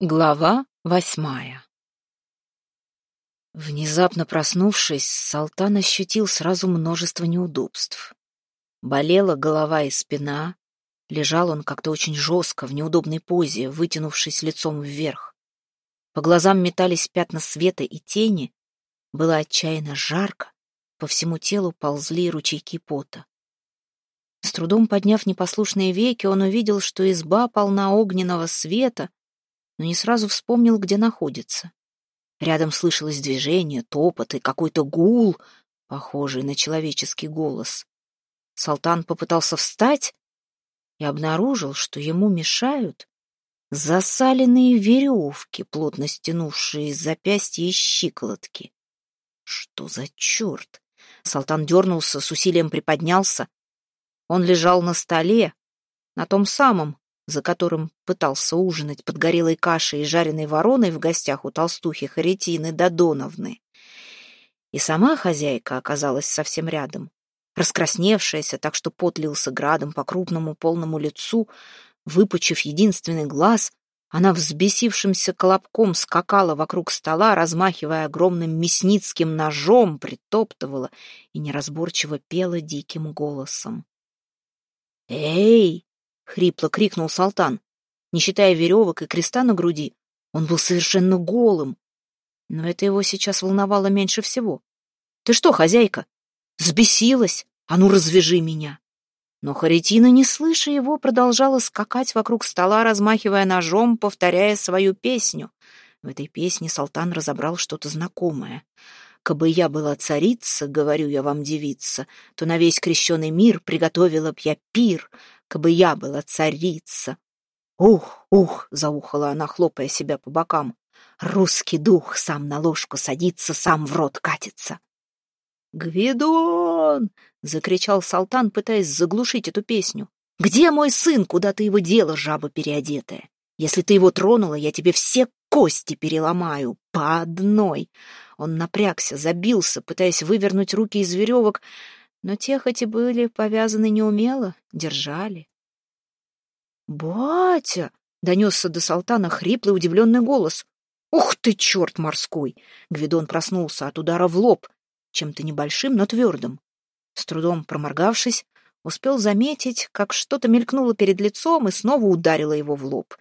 Глава восьмая Внезапно проснувшись, Салтан ощутил сразу множество неудобств. Болела голова и спина, лежал он как-то очень жестко, в неудобной позе, вытянувшись лицом вверх. По глазам метались пятна света и тени, было отчаянно жарко, по всему телу ползли ручейки пота. С трудом подняв непослушные веки, он увидел, что изба полна огненного света, но не сразу вспомнил, где находится. Рядом слышалось движение, топот и какой-то гул, похожий на человеческий голос. Салтан попытался встать и обнаружил, что ему мешают засаленные веревки, плотно стянувшие запястья и щиколотки. Что за черт? Салтан дернулся, с усилием приподнялся. Он лежал на столе, на том самом, за которым пытался ужинать под горелой кашей и жареной вороной в гостях у толстухи Харитины Додоновны. И сама хозяйка оказалась совсем рядом, раскрасневшаяся, так что пот лился градом по крупному полному лицу, выпучив единственный глаз, она взбесившимся колобком скакала вокруг стола, размахивая огромным мясницким ножом, притоптывала и неразборчиво пела диким голосом. «Эй, — хрипло крикнул Салтан. Не считая веревок и креста на груди, он был совершенно голым. Но это его сейчас волновало меньше всего. «Ты что, хозяйка? Сбесилась? А ну, развяжи меня!» Но Харитина, не слыша его, продолжала скакать вокруг стола, размахивая ножом, повторяя свою песню. В этой песне Салтан разобрал что-то знакомое. «Кабы я была царица, — говорю я вам, девица, — то на весь крещеный мир приготовила б я пир, кабы я была царица. «Ух, ух!» — заухала она, хлопая себя по бокам. «Русский дух сам на ложку садится, сам в рот катится». «Гвидон!» — закричал Салтан, пытаясь заглушить эту песню. «Где мой сын? Куда ты его дела, жаба переодетая? Если ты его тронула, я тебе все кости переломаю, по одной!» Он напрягся, забился, пытаясь вывернуть руки из веревок, но те хоть и были повязаны неумело, держали. «Батя!» — донесся до Салтана хриплый удивленный голос. «Ух ты, черт морской!» Гвидон проснулся от удара в лоб, чем-то небольшим, но твердым. С трудом проморгавшись, успел заметить, как что-то мелькнуло перед лицом и снова ударило его в лоб.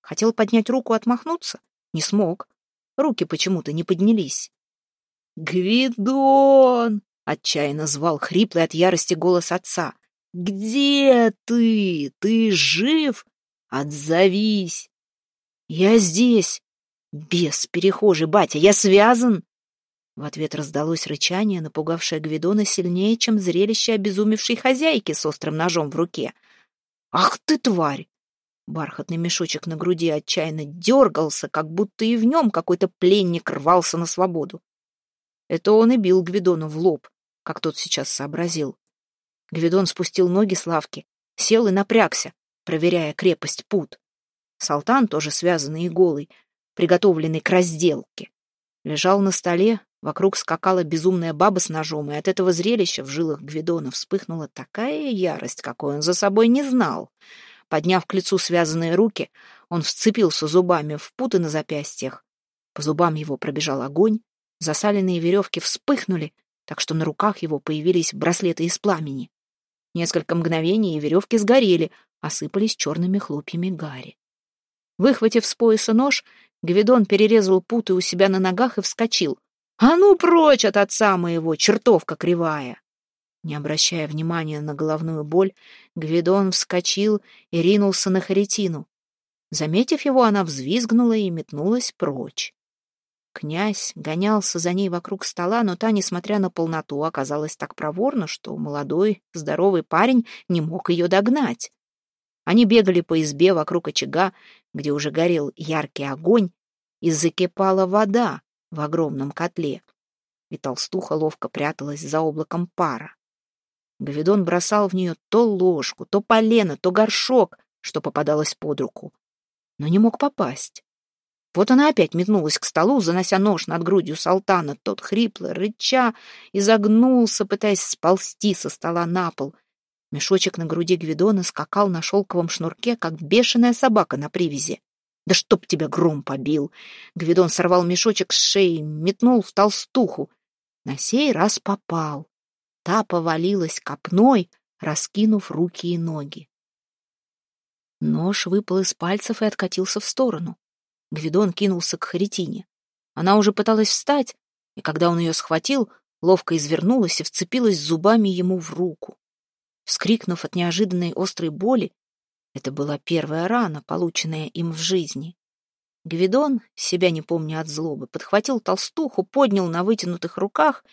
Хотел поднять руку отмахнуться, не смог. Руки почему-то не поднялись. «Гвидон!» — отчаянно звал хриплый от ярости голос отца. «Где ты? Ты жив? Отзовись!» «Я здесь!» «Бес перехожий, батя, я связан!» В ответ раздалось рычание, напугавшее Гвидона сильнее, чем зрелище обезумевшей хозяйки с острым ножом в руке. «Ах ты, тварь!» Бархатный мешочек на груди отчаянно дергался, как будто и в нем какой-то пленник рвался на свободу. Это он и бил Гвидона в лоб, как тот сейчас сообразил. Гвидон спустил ноги с лавки, сел и напрягся, проверяя крепость пут. Салтан, тоже связанный и голый, приготовленный к разделке, лежал на столе, вокруг скакала безумная баба с ножом, и от этого зрелища в жилах Гвидона вспыхнула такая ярость, какой он за собой не знал. Подняв к лицу связанные руки, он вцепился зубами в путы на запястьях. По зубам его пробежал огонь, засаленные веревки вспыхнули, так что на руках его появились браслеты из пламени. Несколько мгновений и веревки сгорели, осыпались черными хлопьями гари. Выхватив с пояса нож, Гвидон перерезал путы у себя на ногах и вскочил. «А ну прочь от отца моего, чертовка кривая!» Не обращая внимания на головную боль, Гвидон вскочил и ринулся на Харитину. Заметив его, она взвизгнула и метнулась прочь. Князь гонялся за ней вокруг стола, но та, несмотря на полноту, оказалась так проворна, что молодой, здоровый парень не мог ее догнать. Они бегали по избе вокруг очага, где уже горел яркий огонь, и закипала вода в огромном котле. И толстуха ловко пряталась за облаком пара. Гавидон бросал в нее то ложку, то полено, то горшок, что попадалось под руку, но не мог попасть. Вот она опять метнулась к столу, занося нож над грудью Салтана. Тот хрипло, рыча, изогнулся, пытаясь сползти со стола на пол. Мешочек на груди Гвидона скакал на шелковом шнурке, как бешеная собака на привязи. Да чтоб тебя гром побил! Гвидон сорвал мешочек с шеи, метнул в толстуху. На сей раз попал. Та повалилась копной, раскинув руки и ноги. Нож выпал из пальцев и откатился в сторону. Гвидон кинулся к Харитине. Она уже пыталась встать, и когда он ее схватил, ловко извернулась и вцепилась зубами ему в руку. Вскрикнув от неожиданной острой боли, это была первая рана, полученная им в жизни. Гвидон, себя не помня от злобы, подхватил толстуху, поднял на вытянутых руках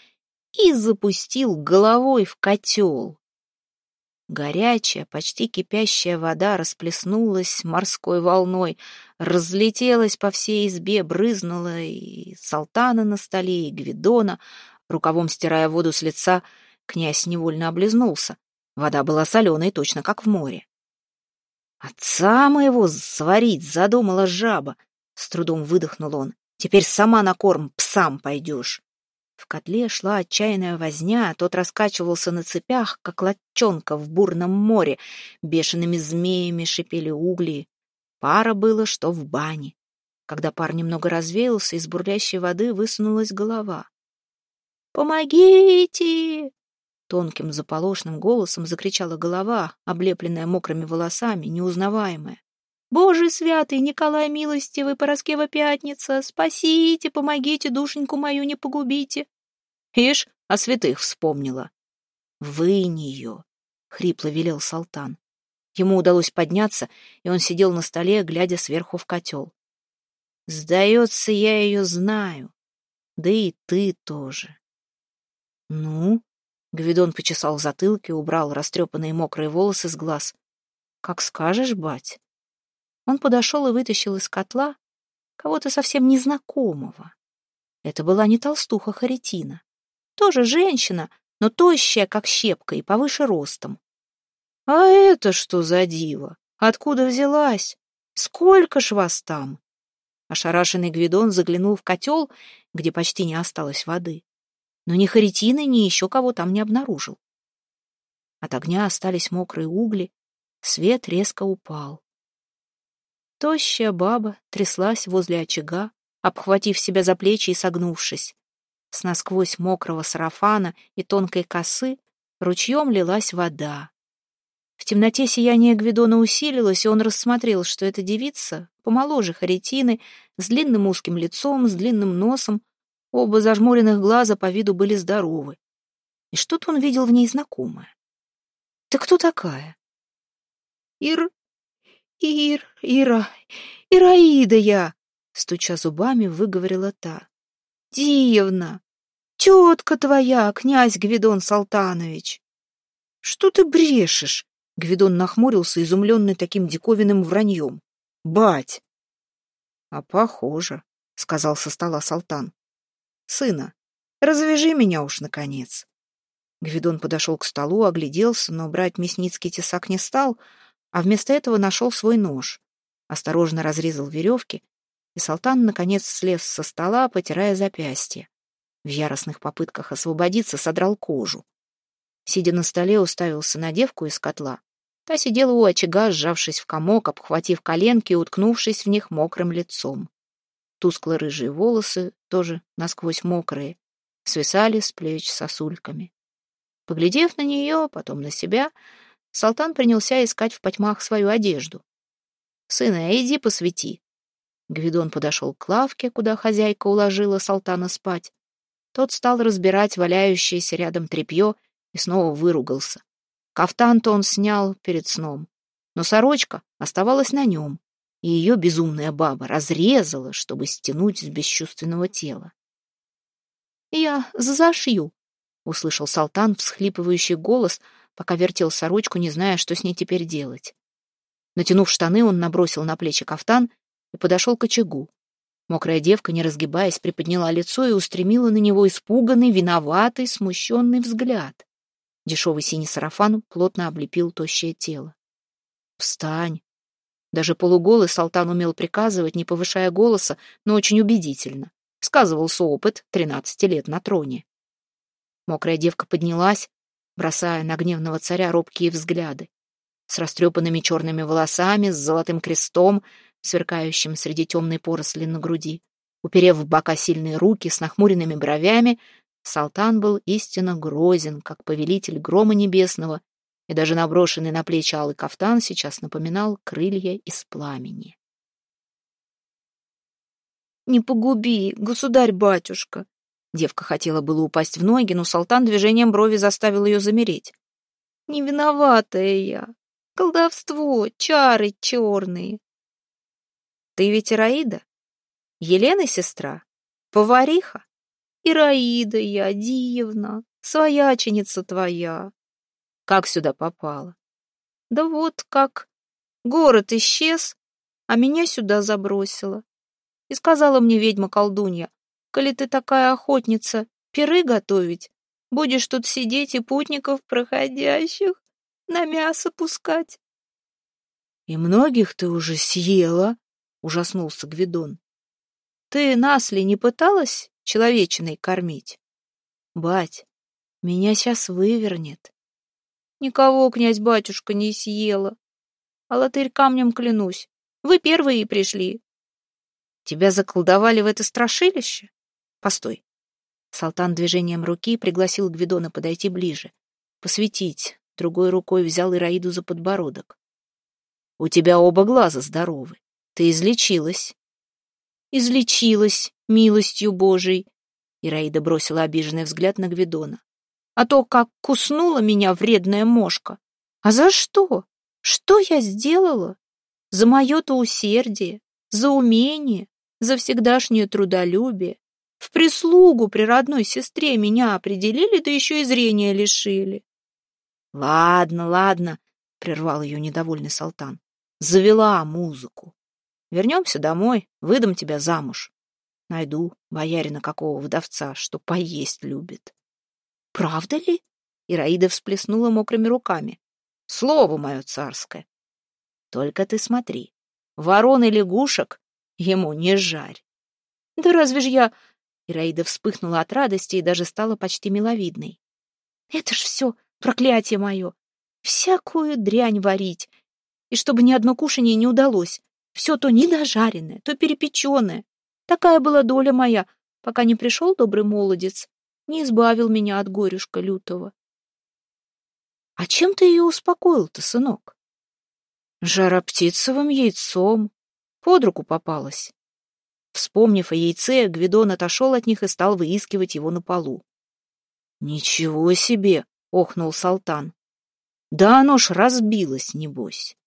и запустил головой в котел. Горячая, почти кипящая вода расплеснулась морской волной, разлетелась по всей избе, брызнула и Салтана на столе, и Гвидона. Рукавом стирая воду с лица, князь невольно облизнулся. Вода была соленой, точно как в море. «Отца моего сварить задумала жаба!» — с трудом выдохнул он. «Теперь сама на корм псам пойдешь!» В котле шла отчаянная возня, тот раскачивался на цепях, как лодчонка в бурном море. Бешеными змеями шипели угли. Пара было, что в бане. Когда пар немного развеялся, из бурлящей воды высунулась голова. «Помогите!» Тонким заполошным голосом закричала голова, облепленная мокрыми волосами, неузнаваемая. «Боже святый, Николай милостивый, Пороскева пятница, спасите, помогите, душеньку мою не погубите!» Ишь, о святых вспомнила. «Вынь ее!» — хрипло велел Салтан. Ему удалось подняться, и он сидел на столе, глядя сверху в котел. «Сдается, я ее знаю. Да и ты тоже». «Ну?» — Гвидон почесал затылки, убрал растрепанные мокрые волосы с глаз. «Как скажешь, бать». Он подошел и вытащил из котла кого-то совсем незнакомого. Это была не толстуха Харитина. Тоже женщина, но тощая, как щепка, и повыше ростом. «А это что за диво? Откуда взялась? Сколько ж вас там?» Ошарашенный Гвидон заглянул в котел, где почти не осталось воды. Но ни Харитины, ни еще кого там не обнаружил. От огня остались мокрые угли, свет резко упал. Тощая баба тряслась возле очага, обхватив себя за плечи и согнувшись. С насквозь мокрого сарафана и тонкой косы ручьем лилась вода. В темноте сияние Гвидона усилилось, и он рассмотрел, что эта девица, помоложе Харитины, с длинным узким лицом, с длинным носом, оба зажмуренных глаза по виду были здоровы. И что-то он видел в ней знакомое. «Ты кто такая?» «Ир... Ир... Ира... Ираида я!» Стуча зубами, выговорила та. Дивно! Тетка твоя, князь Гвидон Салтанович!» «Что ты брешешь?» Гвидон нахмурился, изумленный таким диковинным враньем. «Бать!» «А похоже», — сказал со стола Салтан. «Сына, развяжи меня уж, наконец». Гвидон подошел к столу, огляделся, но брать мясницкий тесак не стал, а вместо этого нашел свой нож. Осторожно разрезал веревки и Салтан, наконец, слез со стола, потирая запястье. В яростных попытках освободиться содрал кожу. Сидя на столе, уставился на девку из котла. Та сидела у очага, сжавшись в комок, обхватив коленки и уткнувшись в них мокрым лицом. Тускло-рыжие волосы, тоже насквозь мокрые, свисали с плеч сосульками. Поглядев на нее, потом на себя, Салтан принялся искать в потьмах свою одежду. «Сына, иди посвети», Гвидон подошел к лавке, куда хозяйка уложила Салтана спать. Тот стал разбирать валяющееся рядом тряпье и снова выругался. Кафтан-то он снял перед сном, но сорочка оставалась на нем, и ее безумная баба разрезала, чтобы стянуть с бесчувственного тела. «Я зашью», — услышал Салтан всхлипывающий голос, пока вертел сорочку, не зная, что с ней теперь делать. Натянув штаны, он набросил на плечи кафтан и подошел к очагу. Мокрая девка, не разгибаясь, приподняла лицо и устремила на него испуганный, виноватый, смущенный взгляд. Дешевый синий сарафан плотно облепил тощее тело. «Встань!» Даже полуголый Салтан умел приказывать, не повышая голоса, но очень убедительно. Сказывался опыт тринадцати лет на троне. Мокрая девка поднялась, бросая на гневного царя робкие взгляды. С растрепанными черными волосами, с золотым крестом, сверкающим среди темной поросли на груди. Уперев в бока сильные руки с нахмуренными бровями, Салтан был истинно грозен, как повелитель грома небесного, и даже наброшенный на плечи алый кафтан сейчас напоминал крылья из пламени. «Не погуби, государь-батюшка!» Девка хотела было упасть в ноги, но Салтан движением брови заставил ее замереть. «Не виноватая я. Колдовство, чары черные». «Ты ведь Ираида? Елена сестра? Повариха?» «Ираида я, дивна, свояченица твоя». «Как сюда попала?» «Да вот как. Город исчез, а меня сюда забросило. И сказала мне ведьма-колдунья, коли ты такая охотница, пиры готовить, будешь тут сидеть и путников проходящих на мясо пускать. — И многих ты уже съела, — ужаснулся Гвидон. — Ты нас ли не пыталась человечиной кормить? — Бать, меня сейчас вывернет. Никого, князь-батюшка, не съела. А латырь камнем клянусь. Вы первые пришли, Тебя заколдовали в это страшилище? Постой. Салтан движением руки пригласил Гвидона подойти ближе. Посветить. Другой рукой взял Ираиду за подбородок. У тебя оба глаза здоровы. Ты излечилась. Излечилась, милостью Божией. Ираида бросила обиженный взгляд на Гвидона. А то, как куснула меня вредная мошка. А за что? Что я сделала? За мое-то усердие, за умение, за всегдашнее трудолюбие. В прислугу при родной сестре меня определили, да еще и зрения лишили. — Ладно, ладно, — прервал ее недовольный Салтан. — Завела музыку. Вернемся домой, выдам тебя замуж. Найду боярина какого вдовца, что поесть любит. — Правда ли? Ираида всплеснула мокрыми руками. — Слово мое царское. Только ты смотри, ворон и лягушек Ему не жарь. Да разве ж я... Ираида вспыхнула от радости и даже стала почти миловидной. Это ж все проклятие мое. Всякую дрянь варить. И чтобы ни одно кушанье не удалось. Все то недожаренное, то перепеченное. Такая была доля моя, пока не пришел добрый молодец, не избавил меня от горюшка лютого. А чем ты ее успокоил-то, сынок? Жароптицевым яйцом, под руку попалась. Вспомнив о яйце, Гвидон отошел от них и стал выискивать его на полу. «Ничего себе!» — охнул Салтан. «Да оно ж разбилось, небось!»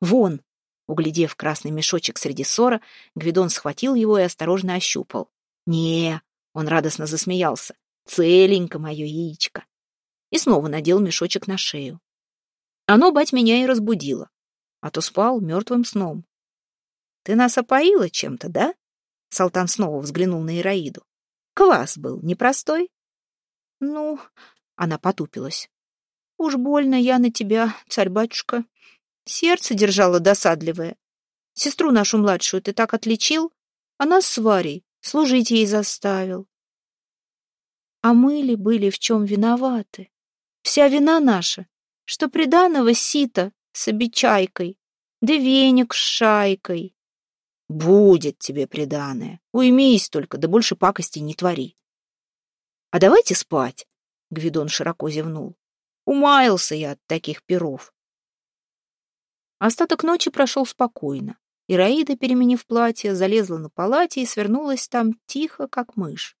«Вон!» — углядев красный мешочек среди ссора, Гвидон схватил его и осторожно ощупал. не он радостно засмеялся. «Целенько мое яичко!» И снова надел мешочек на шею. Оно, бать, меня и разбудило, а то спал мертвым сном. Ты нас опоила чем-то, да? Салтан снова взглянул на Ираиду. Квас был непростой? Ну, она потупилась. Уж больно я на тебя, царь-батюшка. Сердце держало досадливое. Сестру нашу младшую ты так отличил, а нас с Варей служить ей заставил. А мы ли были в чем виноваты? Вся вина наша, что приданого сита с обечайкой, да веник с шайкой. Будет тебе преданное. Уймись только, да больше пакости не твори. А давайте спать, Гвидон широко зевнул. Умаялся я от таких перов. Остаток ночи прошел спокойно. Ираида, переменив платье, залезла на палате и свернулась там тихо, как мышь.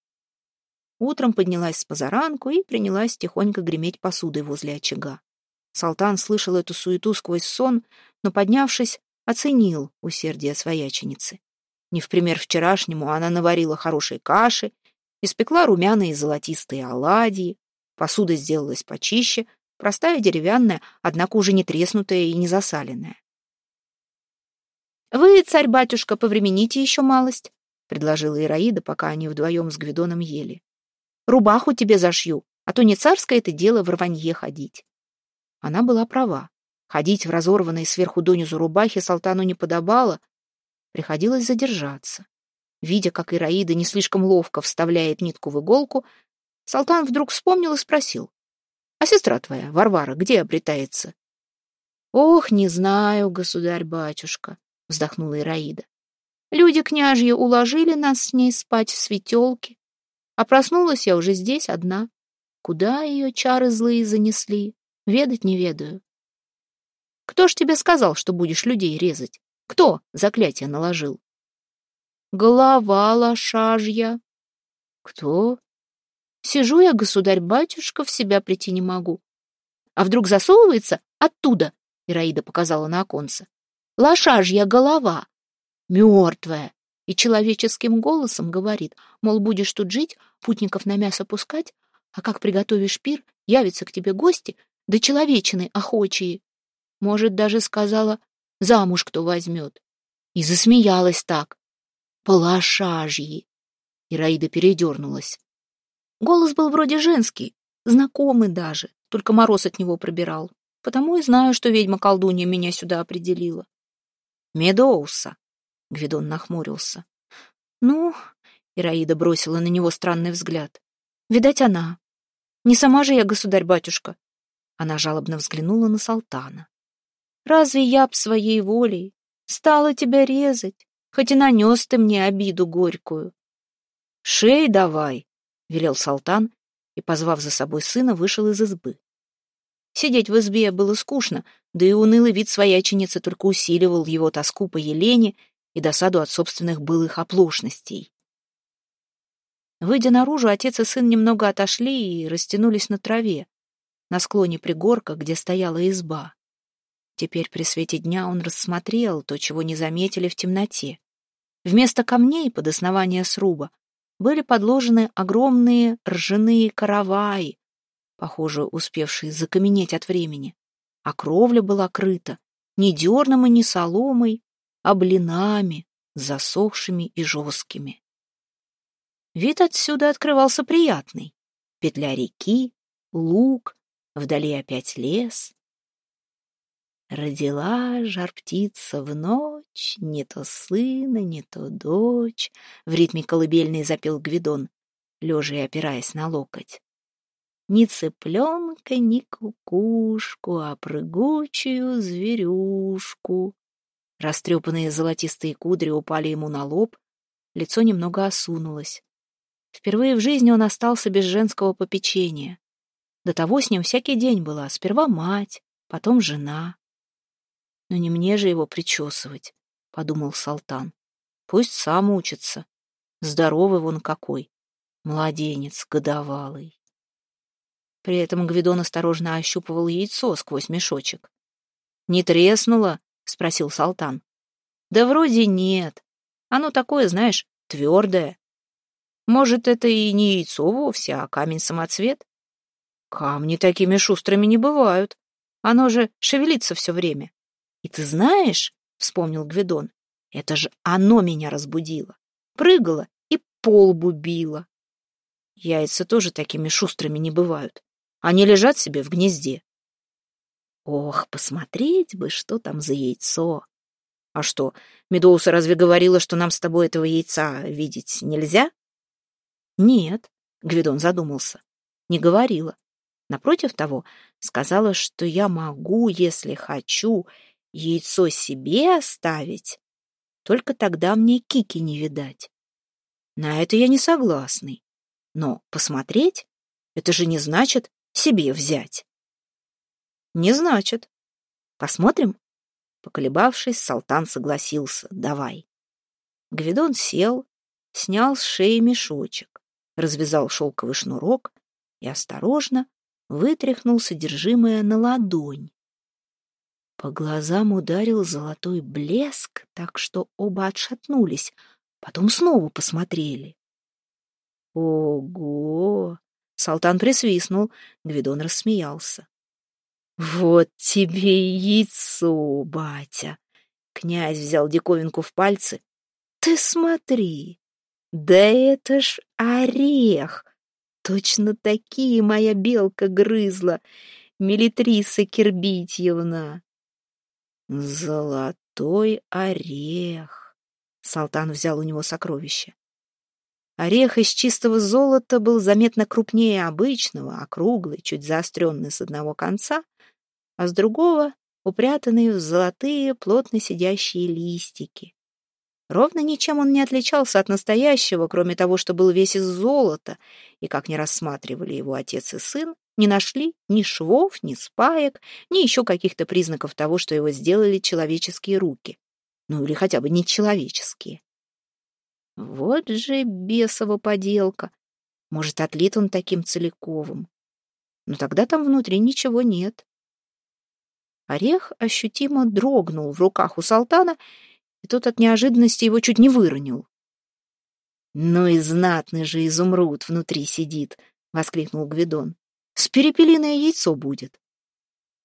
Утром поднялась с позаранку и принялась тихонько греметь посудой возле очага. Салтан слышал эту суету сквозь сон, но, поднявшись, оценил усердие свояченицы. Не в пример вчерашнему она наварила хорошей каши, испекла румяные золотистые оладьи, посуда сделалась почище, простая деревянная, однако уже не треснутая и не засаленная. «Вы, царь-батюшка, повремените еще малость», — предложила Ираида, пока они вдвоем с Гвидоном ели. «Рубаху тебе зашью, а то не царское это дело в рванье ходить». Она была права. Ходить в разорванной сверху донизу рубахе Салтану не подобало. Приходилось задержаться. Видя, как Ираида не слишком ловко вставляет нитку в иголку, Салтан вдруг вспомнил и спросил. «А сестра твоя, Варвара, где обретается?» «Ох, не знаю, государь-батюшка. — вздохнула Ираида. «Люди княжьи уложили нас с ней спать в светелке, а проснулась я уже здесь одна. Куда ее чары злые занесли, ведать не ведаю. Кто ж тебе сказал, что будешь людей резать? Кто заклятие наложил? Голова лошажья. Кто? Сижу я, государь-батюшка, в себя прийти не могу. А вдруг засовывается оттуда, Ираида показала на оконце. Лошажья голова, мертвая, и человеческим голосом говорит, мол, будешь тут жить, путников на мясо пускать, а как приготовишь пир, явятся к тебе гости, да человечины охочие. Может, даже сказала, замуж кто возьмет. И засмеялась так. По лошажьи. Ираида передернулась. Голос был вроде женский, знакомый даже, только мороз от него пробирал. Потому и знаю, что ведьма-колдунья меня сюда определила. Медоуса. Гвидон нахмурился. Ну, Ираида бросила на него странный взгляд. Видать, она. Не сама же я, государь-батюшка. Она жалобно взглянула на Салтана. Разве я б своей волей стала тебя резать, хоть и нанес ты мне обиду горькую? Шей давай, велел Салтан и, позвав за собой сына, вышел из избы. Сидеть в избе было скучно, да и унылый вид свояченицы только усиливал его тоску по Елене и досаду от собственных былых оплошностей. Выйдя наружу, отец и сын немного отошли и растянулись на траве, на склоне пригорка, где стояла изба. Теперь при свете дня он рассмотрел то, чего не заметили в темноте. Вместо камней под основание сруба были подложены огромные ржаные караваи, похоже, успевшие закаменеть от времени, а кровля была крыта не дерном и не соломой, а блинами, засохшими и жесткими. Вид отсюда открывался приятный. Петля реки, луг, вдали опять лес. Родила жар-птица в ночь, не то сына, не то дочь, в ритме колыбельной запел Гвидон, лежа и опираясь на локоть. Ни цыпленка, ни кукушку, а прыгучую зверюшку. Растрепанные золотистые кудри упали ему на лоб, лицо немного осунулось. Впервые в жизни он остался без женского попечения. До того с ним всякий день была сперва мать, потом жена. Но не мне же его причесывать, — подумал Салтан. Пусть сам учится. Здоровый вон какой. Младенец годовалый. При этом Гвидон осторожно ощупывал яйцо сквозь мешочек. «Не треснуло?» — спросил Салтан. «Да вроде нет. Оно такое, знаешь, твердое. Может, это и не яйцо вовсе, а камень-самоцвет? Камни такими шустрыми не бывают. Оно же шевелится все время. И ты знаешь, — вспомнил Гвидон, — это же оно меня разбудило. Прыгало и полбу било. Яйца тоже такими шустрыми не бывают. Они лежат себе в гнезде. Ох, посмотреть бы, что там за яйцо. А что, Медоуса разве говорила, что нам с тобой этого яйца видеть нельзя? Нет, Гвидон задумался. Не говорила. Напротив того, сказала, что я могу, если хочу, яйцо себе оставить. Только тогда мне кики не видать. На это я не согласный. Но посмотреть — это же не значит себе взять. Не значит. Посмотрим? Поколебавшись, Салтан согласился. Давай. Гвидон сел, снял с шеи мешочек, развязал шелковый шнурок и осторожно вытряхнул содержимое на ладонь. По глазам ударил золотой блеск, так что оба отшатнулись, потом снова посмотрели. «Ого!» — Салтан присвистнул, Гвидон рассмеялся. «Вот тебе яйцо, батя!» Князь взял диковинку в пальцы. «Ты смотри! Да это ж орех! Точно такие моя белка грызла, Мелитриса Кирбитьевна!» «Золотой орех!» Салтан взял у него сокровище. Орех из чистого золота был заметно крупнее обычного, округлый, чуть заостренный с одного конца, а с другого упрятанный в золотые, плотно сидящие листики. Ровно ничем он не отличался от настоящего, кроме того, что был весь из золота, и, как не рассматривали его отец и сын, не нашли ни швов, ни спаек, ни еще каких-то признаков того, что его сделали человеческие руки. Ну или хотя бы не человеческие. Вот же бесова поделка. Может, отлит он таким целиковым. Но тогда там внутри ничего нет. Орех ощутимо дрогнул в руках у Салтана, и тот от неожиданности его чуть не выронил. «Ну и знатный же изумруд внутри сидит!» — воскликнул Гвидон. «С перепелиное яйцо будет!»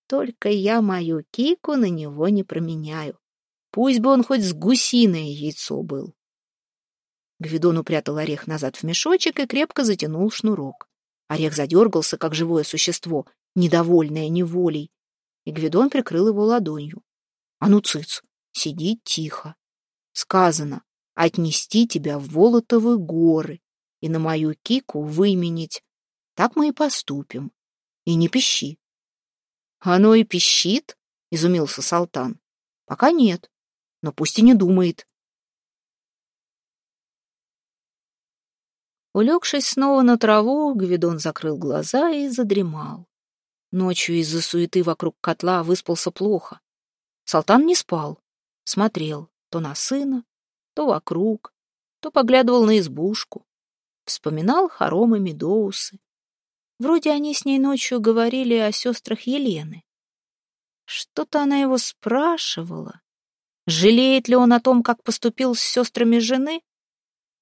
«Только я мою кику на него не променяю. Пусть бы он хоть с гусиное яйцо был!» Гвидон упрятал орех назад в мешочек и крепко затянул шнурок. Орех задергался, как живое существо, недовольное неволей, и Гвидон прикрыл его ладонью. — А ну, цыц, сиди тихо. Сказано, отнести тебя в Волотовы горы и на мою кику выменить. Так мы и поступим. И не пищи. — Оно и пищит? — изумился Салтан. — Пока нет, но пусть и не думает. Улегшись снова на траву, Гвидон закрыл глаза и задремал. Ночью из-за суеты вокруг котла выспался плохо. Салтан не спал, смотрел то на сына, то вокруг, то поглядывал на избушку. Вспоминал хоромы Медоусы. Вроде они с ней ночью говорили о сестрах Елены. Что-то она его спрашивала. Жалеет ли он о том, как поступил с сестрами жены?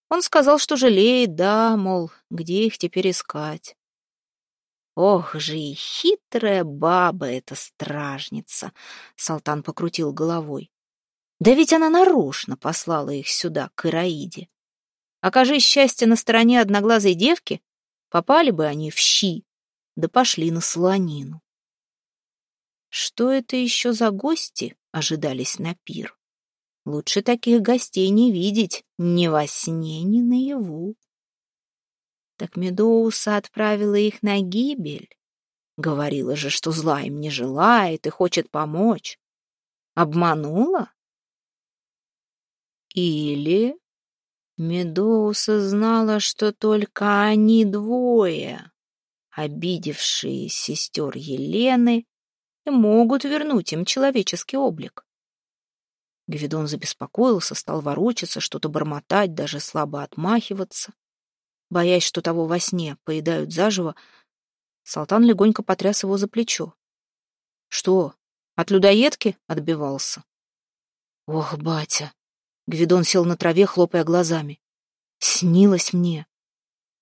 Он сказал, что жалеет, да, мол, где их теперь искать. Ох же и хитрая баба эта стражница, Салтан покрутил головой. Да ведь она нарочно послала их сюда, к Ираиде. Окажись счастье на стороне одноглазой девки, попали бы они в щи, да пошли на слонину. Что это еще за гости ожидались на пир? Лучше таких гостей не видеть ни во сне, ни наяву. Так Медоуса отправила их на гибель. Говорила же, что зла им не желает и хочет помочь. Обманула? Или Медоуса знала, что только они двое, обидевшие сестер Елены, могут вернуть им человеческий облик. Гвидон забеспокоился, стал ворочаться, что-то бормотать, даже слабо отмахиваться. Боясь, что того во сне поедают заживо, Салтан легонько потряс его за плечо. «Что, от людоедки?» — отбивался. «Ох, батя!» — Гвидон сел на траве, хлопая глазами. «Снилось мне,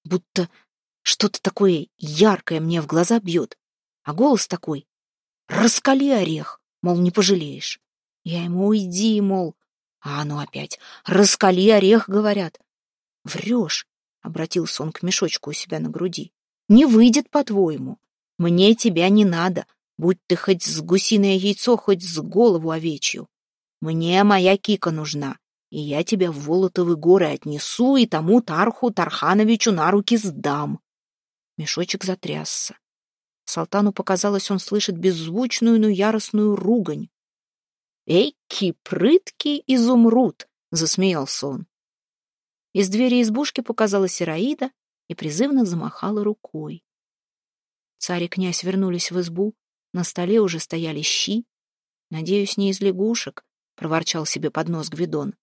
будто что-то такое яркое мне в глаза бьет, а голос такой «Раскали орех, мол, не пожалеешь». Я ему «Уйди», мол, а оно опять «Раскали орех», говорят. Врешь, Обратился он к мешочку у себя на груди. «Не выйдет, по-твоему. Мне тебя не надо, будь ты хоть с гусиное яйцо, хоть с голову овечью. Мне моя кика нужна, и я тебя в Волотовы горы отнесу и тому Тарху Тархановичу на руки сдам». Мешочек затрясся. Салтану показалось, он слышит беззвучную, но яростную ругань. «Эйки, прыткий изумруд!» — засмеялся он. Из двери избушки показалась Ираида и призывно замахала рукой. Царь и князь вернулись в избу, на столе уже стояли щи. «Надеюсь, не из лягушек», — проворчал себе под нос Гвидон,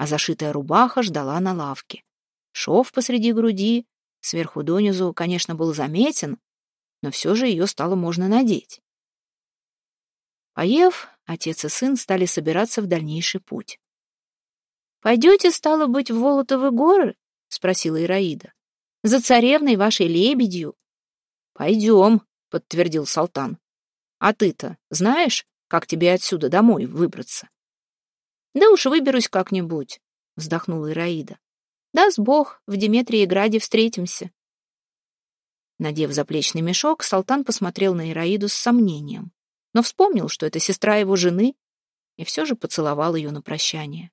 а зашитая рубаха ждала на лавке. Шов посреди груди, сверху донизу, конечно, был заметен, но все же ее стало можно надеть. Поев, отец и сын стали собираться в дальнейший путь. «Пойдете, стало быть, в Волотовы горы?» — спросила Ираида. «За царевной вашей лебедью?» «Пойдем», — подтвердил Салтан. «А ты-то знаешь, как тебе отсюда домой выбраться?» «Да уж выберусь как-нибудь», — вздохнула Ираида. «Даст Бог, в Деметриеграде встретимся». Надев заплечный мешок, Салтан посмотрел на Ираиду с сомнением, но вспомнил, что это сестра его жены, и все же поцеловал ее на прощание.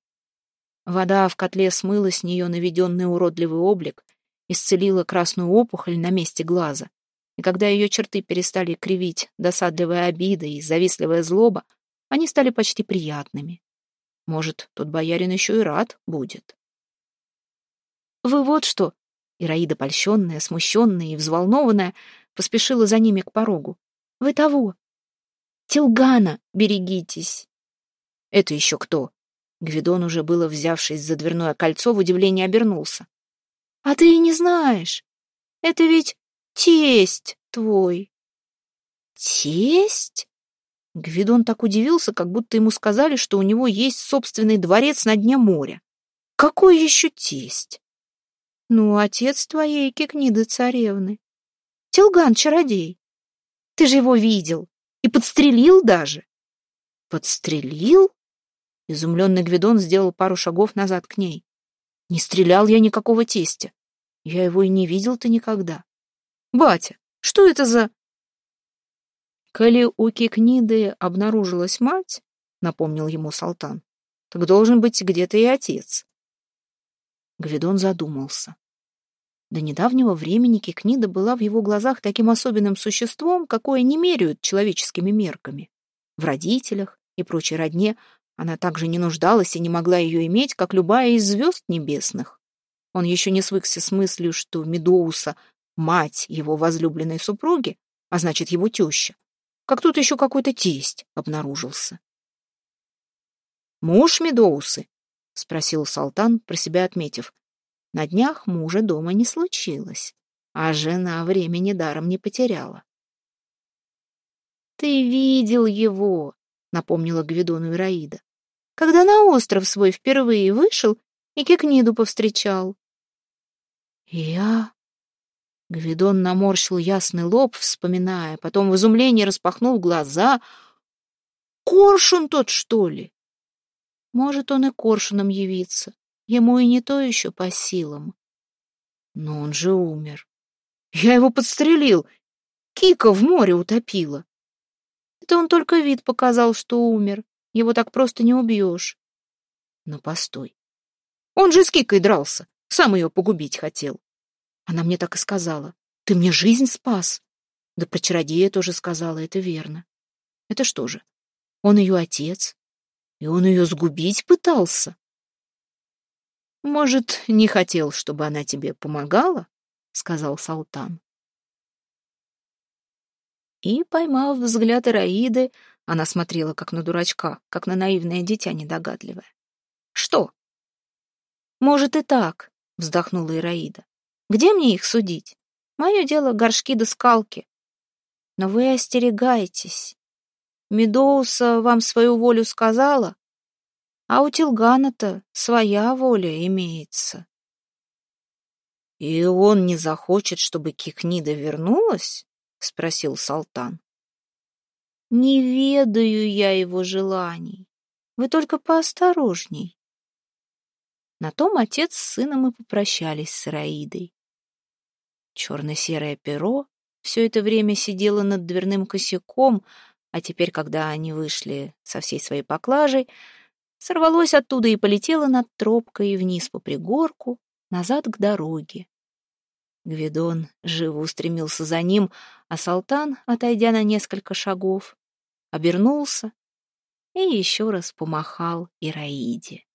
Вода в котле смыла с нее наведенный уродливый облик, исцелила красную опухоль на месте глаза. И когда ее черты перестали кривить досадливая обида и завистливая злоба, они стали почти приятными. Может, тот боярин еще и рад будет. «Вы вот что!» Ираида, польщенная, смущенная и взволнованная, поспешила за ними к порогу. «Вы того! Тилгана, берегитесь!» «Это еще кто?» Гвидон, уже было взявшись за дверное кольцо, в удивлении обернулся. «А ты и не знаешь! Это ведь тесть твой!» «Тесть?» Гвидон так удивился, как будто ему сказали, что у него есть собственный дворец на дне моря. «Какой еще тесть?» «Ну, отец твоей Кикниды царевны. Тилган-чародей. Ты же его видел и подстрелил даже». «Подстрелил?» Изумленный Гвидон сделал пару шагов назад к ней. «Не стрелял я никакого тестя. Я его и не видел-то никогда. Батя, что это за...» «Коли у Кикниды обнаружилась мать, — напомнил ему Салтан, — так должен быть где-то и отец». Гвидон задумался. До недавнего времени Кикнида была в его глазах таким особенным существом, какое не меряют человеческими мерками. В родителях и прочей родне она также не нуждалась и не могла ее иметь, как любая из звезд небесных. Он еще не свыкся с мыслью, что Медоуса — мать его возлюбленной супруги, а значит, его теща, как тут еще какой-то тесть обнаружился. «Муж Медоусы?» — спросил Салтан, про себя отметив. На днях мужа дома не случилось, а жена времени даром не потеряла. «Ты видел его», — напомнила Гвидону Ираида, «когда на остров свой впервые вышел и Кикниду повстречал». «Я?» Гвидон наморщил ясный лоб, вспоминая, потом в изумлении распахнул глаза. «Коршун тот, что ли?» «Может, он и коршуном явится. Ему и не то еще по силам». «Но он же умер. Я его подстрелил. Кика в море утопила». «Это он только вид показал, что умер. Его так просто не убьешь». «Но постой. Он же с Кикой дрался, сам ее погубить хотел». Она мне так и сказала. Ты мне жизнь спас. Да про чародея тоже сказала, это верно. Это что же, он ее отец? И он ее сгубить пытался? Может, не хотел, чтобы она тебе помогала? Сказал Салтан. И, поймав взгляд Ираиды, она смотрела как на дурачка, как на наивное дитя недогадливое. «Что?» «Может, и так», — вздохнула Ираида. Где мне их судить? Мое дело горшки да скалки. Но вы остерегайтесь. Медоуса вам свою волю сказала, а у Тилгана-то своя воля имеется. — И он не захочет, чтобы Кикнида вернулась? — спросил Салтан. — Не ведаю я его желаний. Вы только поосторожней. На том отец с сыном и попрощались с Раидой. Черно-серое перо все это время сидело над дверным косяком, а теперь, когда они вышли со всей своей поклажей, сорвалось оттуда и полетело над тропкой вниз по пригорку, назад к дороге. Гвидон живо устремился за ним, а Салтан, отойдя на несколько шагов, обернулся и еще раз помахал Ираиде.